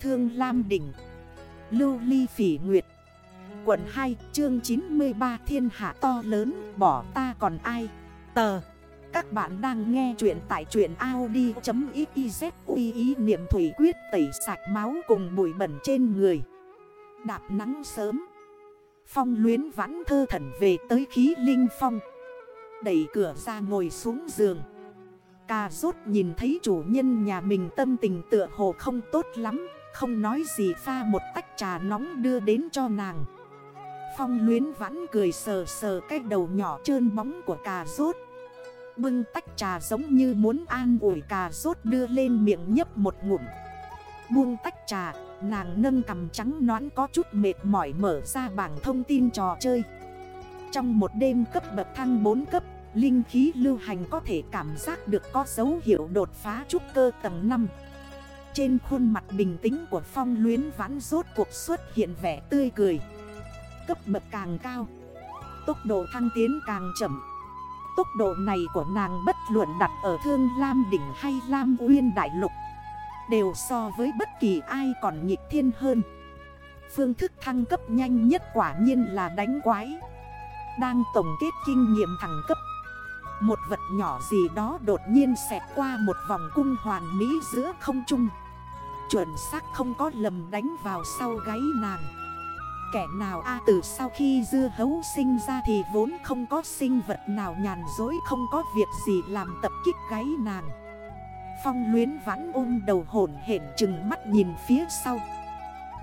Thương Lam Đỉnh. Lưu Ly Phỉ Nguyệt. Quận 2 chương 93 Thiên Hạ to lớn, bỏ ta còn ai? Tờ. Các bạn đang nghe chuyện tại chuyện Audi.xyz uy ý niệm thủy quyết tẩy sạch máu cùng bụi bẩn trên người. Đạp nắng sớm. Phong luyến vãn thơ thần về tới khí linh phong. Đẩy cửa ra ngồi xuống giường. Cà rốt nhìn thấy chủ nhân nhà mình tâm tình tựa hồ không tốt lắm. Không nói gì pha một tách trà nóng đưa đến cho nàng. Phong luyến vãn cười sờ sờ cái đầu nhỏ trơn bóng của cà rốt. Bưng tách trà giống như muốn an ủi cà rốt đưa lên miệng nhấp một ngụm. Buông tách trà, nàng nâng cầm trắng nón có chút mệt mỏi mở ra bảng thông tin trò chơi. Trong một đêm cấp bậc thăng 4 cấp Linh khí lưu hành có thể cảm giác được có dấu hiệu đột phá trúc cơ tầng 5 trên khuôn mặt bình tĩnh của phong luyến vãn rốt cuộc xuất hiện vẻ tươi cười. Cấp bậc càng cao, Tốc độ thăng tiến càng chậm. Tốc độ này của nàng bất luận đặt ở thương Lam Đỉnh hay Lam Uyên Đại Lục, Đều so với bất kỳ ai còn nhịp thiên hơn. Phương thức thăng cấp nhanh nhất quả nhiên là đánh quái. Đang tổng kết kinh nghiệm thẳng cấp một vật nhỏ gì đó đột nhiên xẹt qua một vòng cung hoàn mỹ giữa không trung. Chuẩn xác không có lầm đánh vào sau gáy nàng. Kẻ nào a từ sau khi dưa hấu sinh ra thì vốn không có sinh vật nào nhàn dối Không có việc gì làm tập kích gáy nàng. Phong luyến vãn ôm đầu hồn hển chừng mắt nhìn phía sau.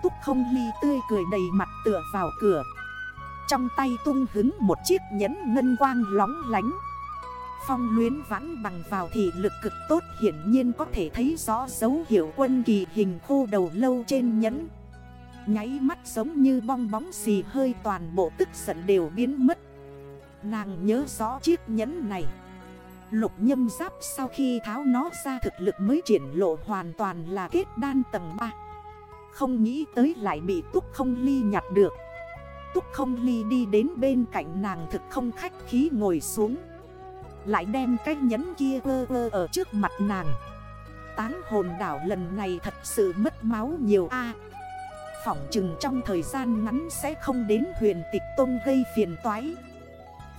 Túc không ly tươi cười đầy mặt tựa vào cửa. Trong tay tung hứng một chiếc nhẫn ngân quang lóng lánh. Phong luyến vãn bằng vào thì lực cực tốt hiển nhiên có thể thấy rõ dấu hiệu quân kỳ hình khô đầu lâu trên nhẫn. Nháy mắt giống như bong bóng xì hơi toàn bộ tức giận đều biến mất. Nàng nhớ rõ chiếc nhẫn này. Lục nhâm giáp sau khi tháo nó ra thực lực mới triển lộ hoàn toàn là kết đan tầng 3 Không nghĩ tới lại bị túc không ly nhặt được. Túc không ly đi đến bên cạnh nàng thực không khách khí ngồi xuống lại đem cái nhấn kia ơ ơ ở trước mặt nàng. Táng hồn đảo lần này thật sự mất máu nhiều a. Phỏng chừng trong thời gian ngắn sẽ không đến huyền tịch tôn gây phiền toái.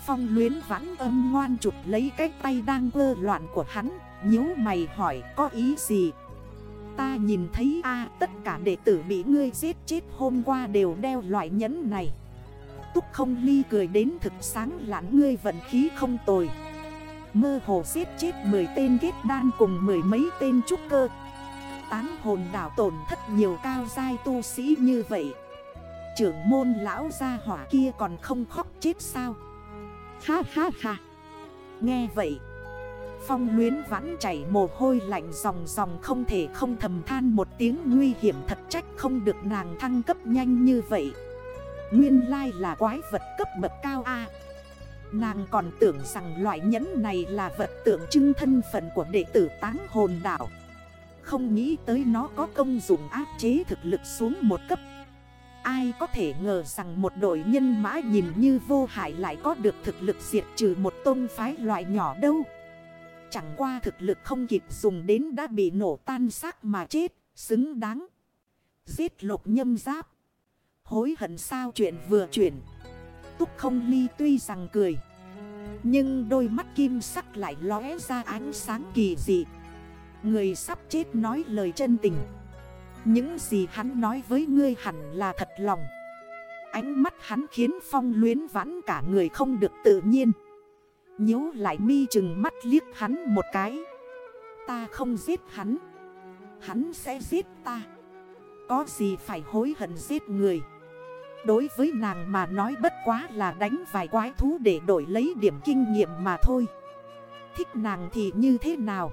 Phong luyến vãn âm ngoan chụp lấy cái tay đang vơ loạn của hắn, nhíu mày hỏi, có ý gì? Ta nhìn thấy a, tất cả đệ tử bị ngươi giết chết hôm qua đều đeo loại nhẫn này. Túc không ly cười đến thực sáng lãn ngươi vận khí không tồi. Mơ hồ giết chết 10 tên ghét đan cùng mười mấy tên trúc cơ. Tán hồn đảo tổn thất nhiều cao dai tu sĩ như vậy. Trưởng môn lão gia hỏa kia còn không khóc chết sao? Ha ha ha. Nghe vậy, Phong luyến vãn chảy mồ hôi lạnh dòng dòng không thể không thầm than một tiếng nguy hiểm thật trách không được nàng thăng cấp nhanh như vậy. Nguyên lai là quái vật cấp bậc cao A. Nàng còn tưởng rằng loại nhẫn này là vật tượng trưng thân phận của đệ tử táng hồn đảo Không nghĩ tới nó có công dụng áp chế thực lực xuống một cấp. Ai có thể ngờ rằng một đội nhân mã nhìn như vô hại lại có được thực lực diệt trừ một tôn phái loại nhỏ đâu. Chẳng qua thực lực không kịp dùng đến đã bị nổ tan xác mà chết, xứng đáng. Giết lục nhâm giáp. Hối hận sao chuyện vừa chuyển. Túc không ly tuy rằng cười. Nhưng đôi mắt kim sắc lại lóe ra ánh sáng kỳ dị. Người sắp chết nói lời chân tình. Những gì hắn nói với ngươi hẳn là thật lòng. Ánh mắt hắn khiến phong luyến vãn cả người không được tự nhiên. Nhếu lại mi chừng mắt liếc hắn một cái. Ta không giết hắn. Hắn sẽ giết ta. Có gì phải hối hận giết người? Đối với nàng mà nói bất quá là đánh vài quái thú để đổi lấy điểm kinh nghiệm mà thôi. Thích nàng thì như thế nào?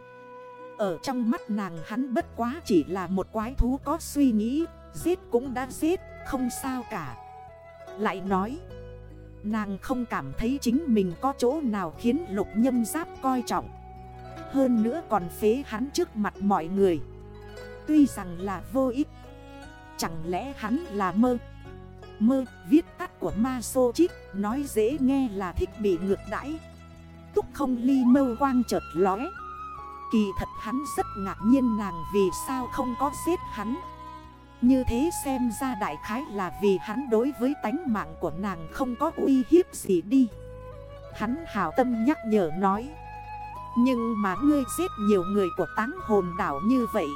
Ở trong mắt nàng hắn bất quá chỉ là một quái thú có suy nghĩ Giết cũng đã giết, không sao cả. Lại nói Nàng không cảm thấy chính mình có chỗ nào khiến lục nhâm giáp coi trọng. Hơn nữa còn phế hắn trước mặt mọi người. Tuy rằng là vô ích Chẳng lẽ hắn là mơ? Mơ, viết tắt của ma sô nói dễ nghe là thích bị ngược đãi. Túc không ly mâu quang chợt lóe. Kỳ thật hắn rất ngạc nhiên nàng vì sao không có giết hắn. Như thế xem ra đại khái là vì hắn đối với tánh mạng của nàng không có uy hiếp gì đi Hắn hào tâm nhắc nhở nói Nhưng mà ngươi giết nhiều người của táng hồn đảo như vậy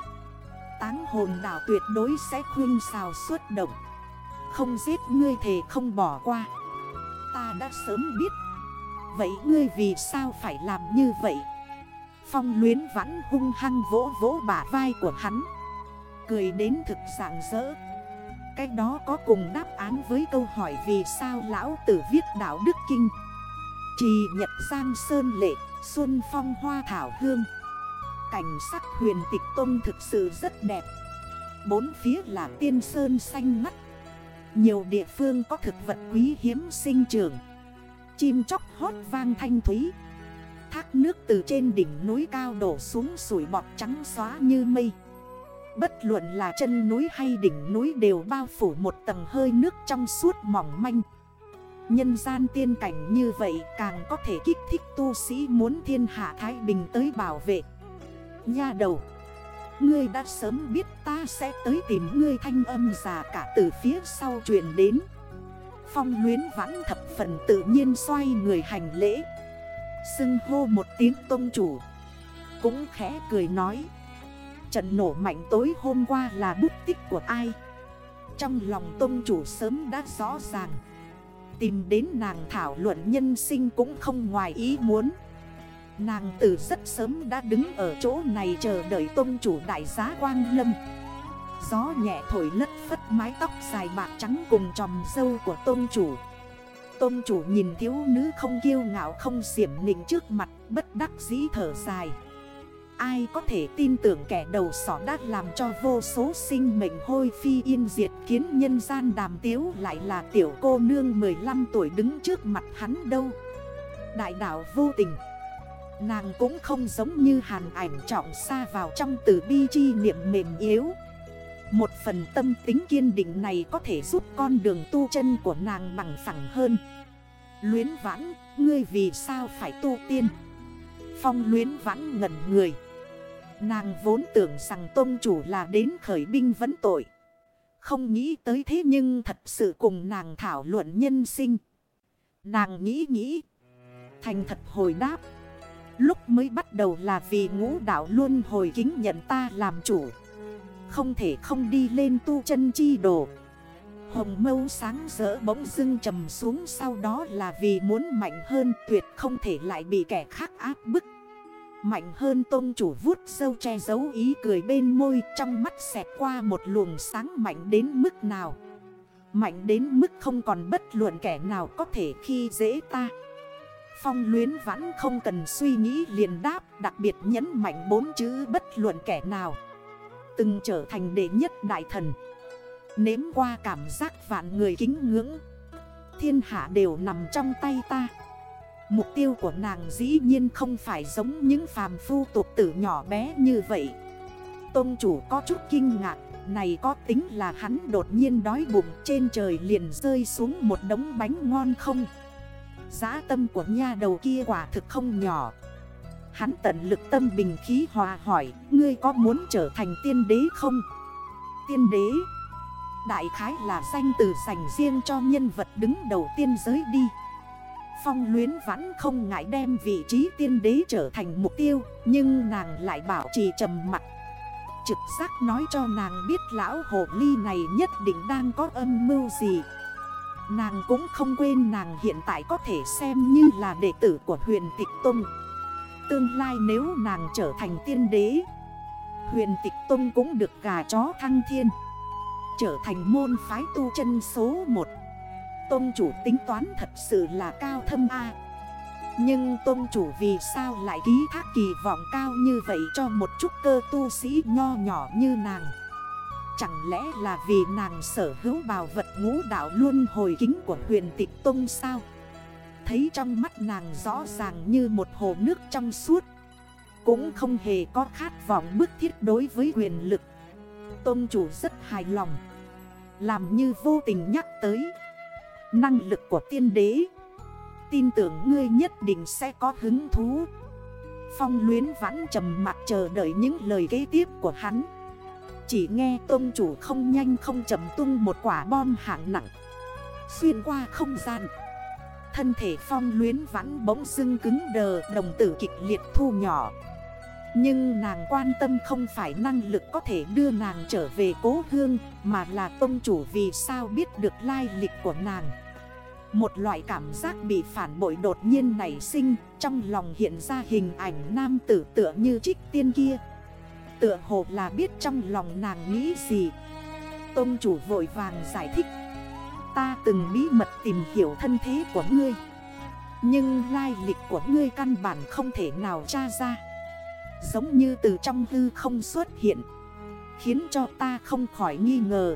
Táng hồn đảo tuyệt đối sẽ khuyên xào suốt động không giết ngươi thề không bỏ qua. Ta đã sớm biết. Vậy ngươi vì sao phải làm như vậy? Phong luyến vãn hung hăng vỗ vỗ bả vai của hắn. Cười đến thực dạng dỡ. Cái đó có cùng đáp án với câu hỏi vì sao lão tử viết đạo đức kinh. Trì nhật giang sơn lệ, xuân phong hoa thảo hương. Cảnh sắc huyền tịch tông thực sự rất đẹp. Bốn phía là tiên sơn xanh mắt. Nhiều địa phương có thực vật quý hiếm sinh trưởng, Chim chóc hót vang thanh thúy. Thác nước từ trên đỉnh núi cao đổ xuống sủi bọt trắng xóa như mây. Bất luận là chân núi hay đỉnh núi đều bao phủ một tầng hơi nước trong suốt mỏng manh. Nhân gian tiên cảnh như vậy càng có thể kích thích tu sĩ muốn thiên hạ Thái Bình tới bảo vệ. Nha đầu Ngươi đã sớm biết ta sẽ tới tìm ngươi thanh âm già cả từ phía sau truyền đến. Phong luyến vãn thập phần tự nhiên xoay người hành lễ. Xưng hô một tiếng tôn chủ. Cũng khẽ cười nói. Trận nổ mạnh tối hôm qua là bút tích của ai? Trong lòng tôn chủ sớm đã rõ ràng. Tìm đến nàng thảo luận nhân sinh cũng không ngoài ý muốn. Nàng từ rất sớm đã đứng ở chỗ này chờ đợi tôn chủ đại giá quang lâm. Gió nhẹ thổi lất phất mái tóc dài bạc trắng cùng tròm dâu của tôn chủ. Tôn chủ nhìn thiếu nữ không kiêu ngạo không xiểm nịnh trước mặt, bất đắc dĩ thở dài. Ai có thể tin tưởng kẻ đầu sỏ đã làm cho vô số sinh mệnh hôi phi yên diệt Khiến nhân gian đàm tiếu lại là tiểu cô nương 15 tuổi đứng trước mặt hắn đâu? Đại đạo vô tình Nàng cũng không giống như hàn ảnh trọng xa vào trong tử bi chi niệm mềm yếu. Một phần tâm tính kiên định này có thể giúp con đường tu chân của nàng bằng phẳng hơn. Luyến vãn, ngươi vì sao phải tu tiên? Phong luyến vãn ngẩn người. Nàng vốn tưởng rằng tôn chủ là đến khởi binh vấn tội. Không nghĩ tới thế nhưng thật sự cùng nàng thảo luận nhân sinh. Nàng nghĩ nghĩ Thành thật hồi đáp. Lúc mới bắt đầu là vì ngũ đạo luôn hồi kính nhận ta làm chủ. Không thể không đi lên tu chân chi đồ. Hồng mâu sáng rỡ bỗng dưng trầm xuống Sau đó là vì muốn mạnh hơn tuyệt không thể lại bị kẻ khác áp bức. Mạnh hơn tôn chủ vuốt sâu che giấu ý cười bên môi, Trong mắt xẹt qua một luồng sáng mạnh đến mức nào. Mạnh đến mức không còn bất luận kẻ nào có thể khi dễ ta. Phong luyến vẫn không cần suy nghĩ liền đáp, Đặc biệt nhấn mạnh bốn chữ bất luận kẻ nào. Từng trở thành đệ nhất đại thần. Nếm qua cảm giác vạn người kính ngưỡng. Thiên hạ đều nằm trong tay ta. Mục tiêu của nàng dĩ nhiên không phải giống những phàm phu tục tử nhỏ bé như vậy. Tôn chủ có chút kinh ngạc, Này có tính là hắn đột nhiên đói bụng Trên trời liền rơi xuống một đống bánh ngon không? Giá tâm của nha đầu kia quả thực không nhỏ. Hắn tận lực tâm bình khí hòa hỏi, Ngươi có muốn trở thành tiên đế không? Tiên đế? Đại khái là danh từ dành riêng cho nhân vật đứng đầu tiên giới đi. Phong luyến vẫn không ngại đem vị trí tiên đế trở thành mục tiêu, Nhưng nàng lại bảo trì trầm mặt Trực giác nói cho nàng biết lão hồ ly này nhất định đang có âm mưu gì. Nàng cũng không quên nàng hiện tại có thể xem như là đệ tử của huyền tịch Tông. Tương lai nếu nàng trở thành tiên đế, Huyền tịch Tông cũng được gà chó thăng thiên, Trở thành môn phái tu chân số 1 Tông chủ tính toán thật sự là cao thâm A. Nhưng tôn chủ vì sao lại ký thác kỳ vọng cao như vậy cho một chút cơ tu sĩ nho nhỏ như nàng? Chẳng lẽ là vì nàng sở hữu bào vật ngũ đạo luôn hồi kính của huyền tịch tông sao? Thấy trong mắt nàng rõ ràng như một hồ nước trong suốt, Cũng không hề có khát vọng bức thiết đối với quyền lực. Tôn chủ rất hài lòng, Làm như vô tình nhắc tới Năng lực của tiên đế. Tin tưởng ngươi nhất định sẽ có hứng thú. Phong luyến vãn trầm mặt chờ đợi những lời kế tiếp của hắn. Chỉ nghe tôn chủ không nhanh không chậm tung một quả bom hạng nặng. Xuyên qua không gian. Thân thể phong luyến vắn bỗng dưng cứng đờ, đồng tử kịch liệt thu nhỏ. Nhưng nàng quan tâm không phải năng lực có thể đưa nàng trở về cố hương, Mà là tôn chủ vì sao biết được lai lịch của nàng. Một loại cảm giác bị phản bội đột nhiên nảy sinh, Trong lòng hiện ra hình ảnh nam tử tựa như trích tiên kia. Tựa hồ là biết trong lòng nàng nghĩ gì. Tôn chủ vội vàng giải thích. Ta từng bí mật tìm hiểu thân thế của ngươi. Nhưng lai lịch của ngươi căn bản không thể nào tra ra. Giống như từ trong hư không xuất hiện, Khiến cho ta không khỏi nghi ngờ.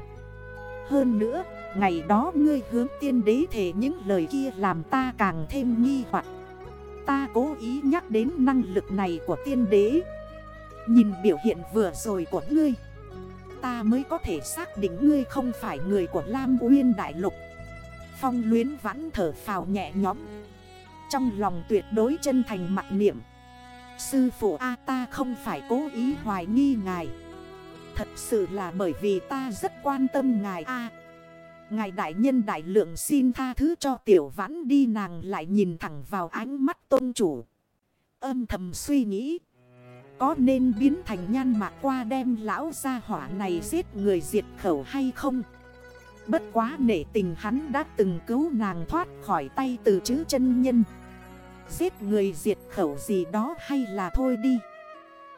Hơn nữa, Ngày đó ngươi hướng tiên đế thể những lời kia làm ta càng thêm nghi hoặc. Ta cố ý nhắc đến năng lực này của tiên đế. Nhìn biểu hiện vừa rồi của ngươi, Ta mới có thể xác định ngươi không phải người của Lam Uyên Đại Lục Phong luyến vãn thở phào nhẹ nhõm Trong lòng tuyệt đối chân thành mặt niệm, Sư phụ A, ta không phải cố ý hoài nghi ngài Thật sự là bởi vì ta rất quan tâm ngài A Ngài đại nhân đại lượng xin tha thứ cho tiểu vãn đi nàng lại nhìn thẳng vào ánh mắt tôn chủ. Âm thầm suy nghĩ. Có nên biến thành nhan mạc qua đem lão gia hỏa này giết người diệt khẩu hay không? Bất quá nể tình hắn đã từng cứu nàng thoát khỏi tay từ chữ chân nhân. Giết người diệt khẩu gì đó hay là thôi đi.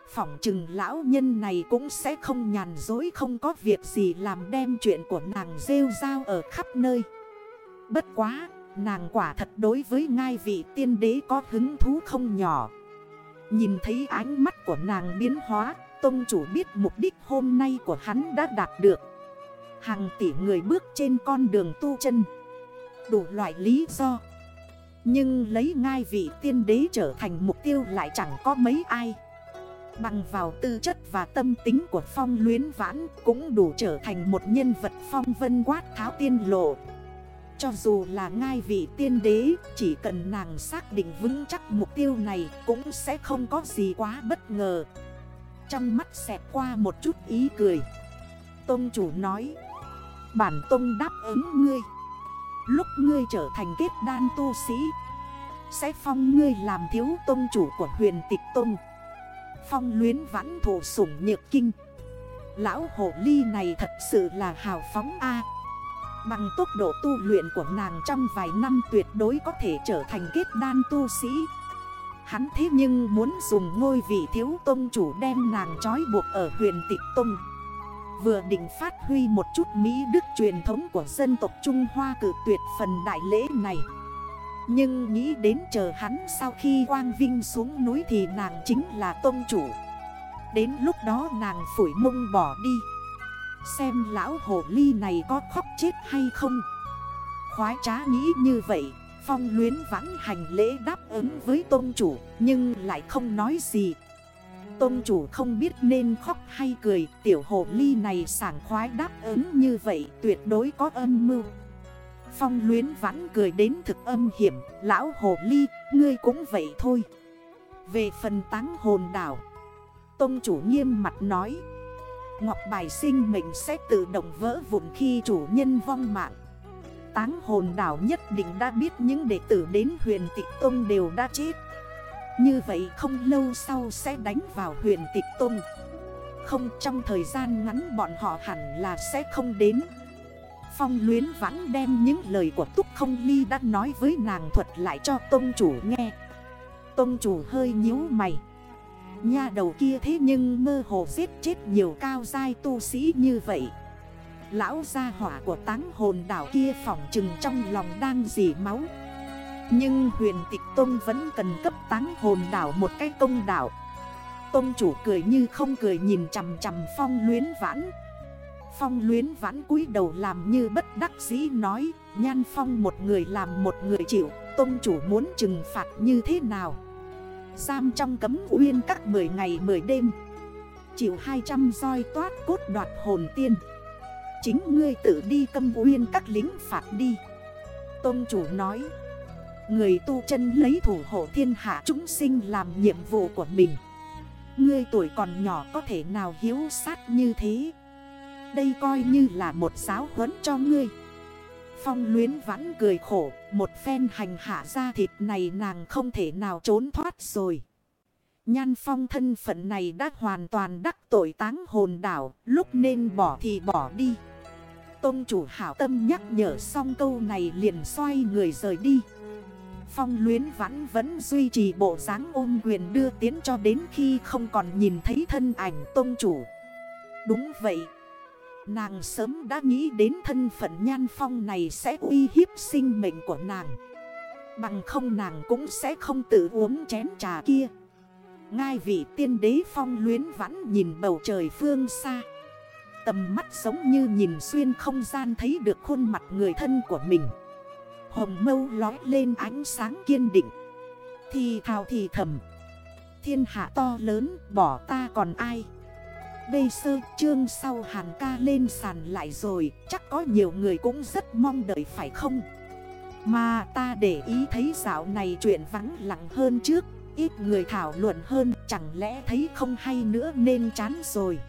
Phỏng chừng lão nhân này cũng sẽ không nhàn dối không có việc gì làm đem chuyện của nàng rêu rao ở khắp nơi. Bất quá, nàng quả thật đối với ngai vị tiên đế có hứng thú không nhỏ. Nhìn thấy ánh mắt của nàng biến hóa, Tông chủ biết mục đích hôm nay của hắn đã đạt được. Hàng tỷ người bước trên con đường tu chân. Đủ loại lý do. Nhưng lấy ngai vị tiên đế trở thành mục tiêu lại chẳng có mấy ai. Bằng vào tư chất và tâm tính của phong luyến vãn Cũng đủ trở thành một nhân vật phong vân quát tháo tiên lộ cho dù là ngai vị tiên đế, Chỉ cần nàng xác định vững chắc mục tiêu này Cũng sẽ không có gì quá bất ngờ. Trong mắt xẹt qua một chút ý cười. Tôn chủ nói, Bản tôn đáp ứng ngươi. Lúc ngươi trở thành kết đan tu sĩ, Sẽ phong ngươi làm thiếu tôn chủ của huyền tịch tôn Phong luyến vãn thủ sủng nhược kinh. Lão hồ ly này thật sự là hào phóng A. Bằng tốc độ tu luyện của nàng trong vài năm tuyệt đối có thể trở thành kết đan tu sĩ. Hắn thế nhưng muốn dùng ngôi vị thiếu tôn chủ đem nàng trói buộc ở huyền tịch tông. Vừa định phát huy một chút Mỹ đức truyền thống của dân tộc Trung Hoa cử tuyệt phần đại lễ này. Nhưng nghĩ đến chờ hắn sau khi quang vinh xuống núi thì nàng chính là tôn chủ. Đến lúc đó nàng phủi mông bỏ đi. Xem lão hồ ly này có khóc chết hay không. Khoái trá nghĩ như vậy Phong luyến vãn hành lễ đáp ứng với tôn chủ Nhưng lại không nói gì. Tôn chủ không biết nên khóc hay cười Tiểu hồ ly này sảng khoái đáp ứng như vậy Tuyệt đối có âm mưu. Phong luyến vãn cười đến thực âm hiểm Lão hồ ly, ngươi cũng vậy thôi. Về phần táng hồn đảo Tông chủ nghiêm mặt nói Ngọc bài sinh mệnh sẽ tự động vỡ vụn khi chủ nhân vong mạng. Táng hồn đảo nhất định đã biết những đệ tử đến huyền tịch tông đều đã chết. Như vậy không lâu sau sẽ đánh vào huyền tịch tông. Không, trong thời gian ngắn bọn họ hẳn là sẽ không đến. Phong luyến vãn đem những lời của Túc Không Ly đã nói với nàng thuật lại cho Tông Chủ nghe. Tông Chủ hơi nhíu mày. Nhà đầu kia thế nhưng mơ hồ giết chết nhiều cao dai tu sĩ như vậy. Lão gia hỏa của táng hồn đảo kia phỏng trừng trong lòng đang dì máu. Nhưng huyền tịch Tông vẫn cần cấp táng hồn đảo một cái công đảo. Tông chủ cười như không cười nhìn chằm chằm phong luyến vãn. Phong luyến vãn cúi đầu làm như bất đắc dĩ nói, Nhan phong một người làm một người chịu Tôn chủ muốn trừng phạt như thế nào? Giam trong cấm uyên các 10 ngày 10 đêm. Chịu 200 roi toát cốt đoạt hồn tiên. Chính ngươi tự đi câm uyên các lính phạt đi. Tôn chủ nói, Người tu chân lấy thủ hộ thiên hạ chúng sinh làm nhiệm vụ của mình. Ngươi tuổi còn nhỏ có thể nào hiếu sát như thế? Đây coi như là một giáo huấn cho ngươi. Phong luyến vãn cười khổ, Một phen hành hạ ra thịt này nàng không thể nào trốn thoát rồi. Nhan phong thân phận này đã hoàn toàn đắc tội táng hồn đảo, Lúc nên bỏ thì bỏ đi. Tôn chủ hảo tâm nhắc nhở xong câu này liền xoay người rời đi. Phong luyến vãn vẫn duy trì bộ dáng ôm quyền đưa tiến cho đến khi không còn nhìn thấy thân ảnh tôn chủ. Đúng vậy Nàng sớm đã nghĩ đến thân phận nhan phong này sẽ uy hiếp sinh mệnh của nàng. Bằng không nàng cũng sẽ không tự uống chén trà kia. Ngai vị tiên đế phong luyến vãn nhìn bầu trời phương xa. Tầm mắt giống như nhìn xuyên không gian thấy được khuôn mặt người thân của mình. Hồng mâu lói lên ánh sáng kiên định. Thì thào thì thầm. Thiên hạ to lớn, bỏ ta còn ai? Bây sơ chương sau hàn ca lên sàn lại rồi, Chắc có nhiều người cũng rất mong đợi phải không? Mà ta để ý thấy dạo này chuyện vắng lặng hơn trước, Ít người thảo luận hơn, chẳng lẽ thấy không hay nữa nên chán rồi?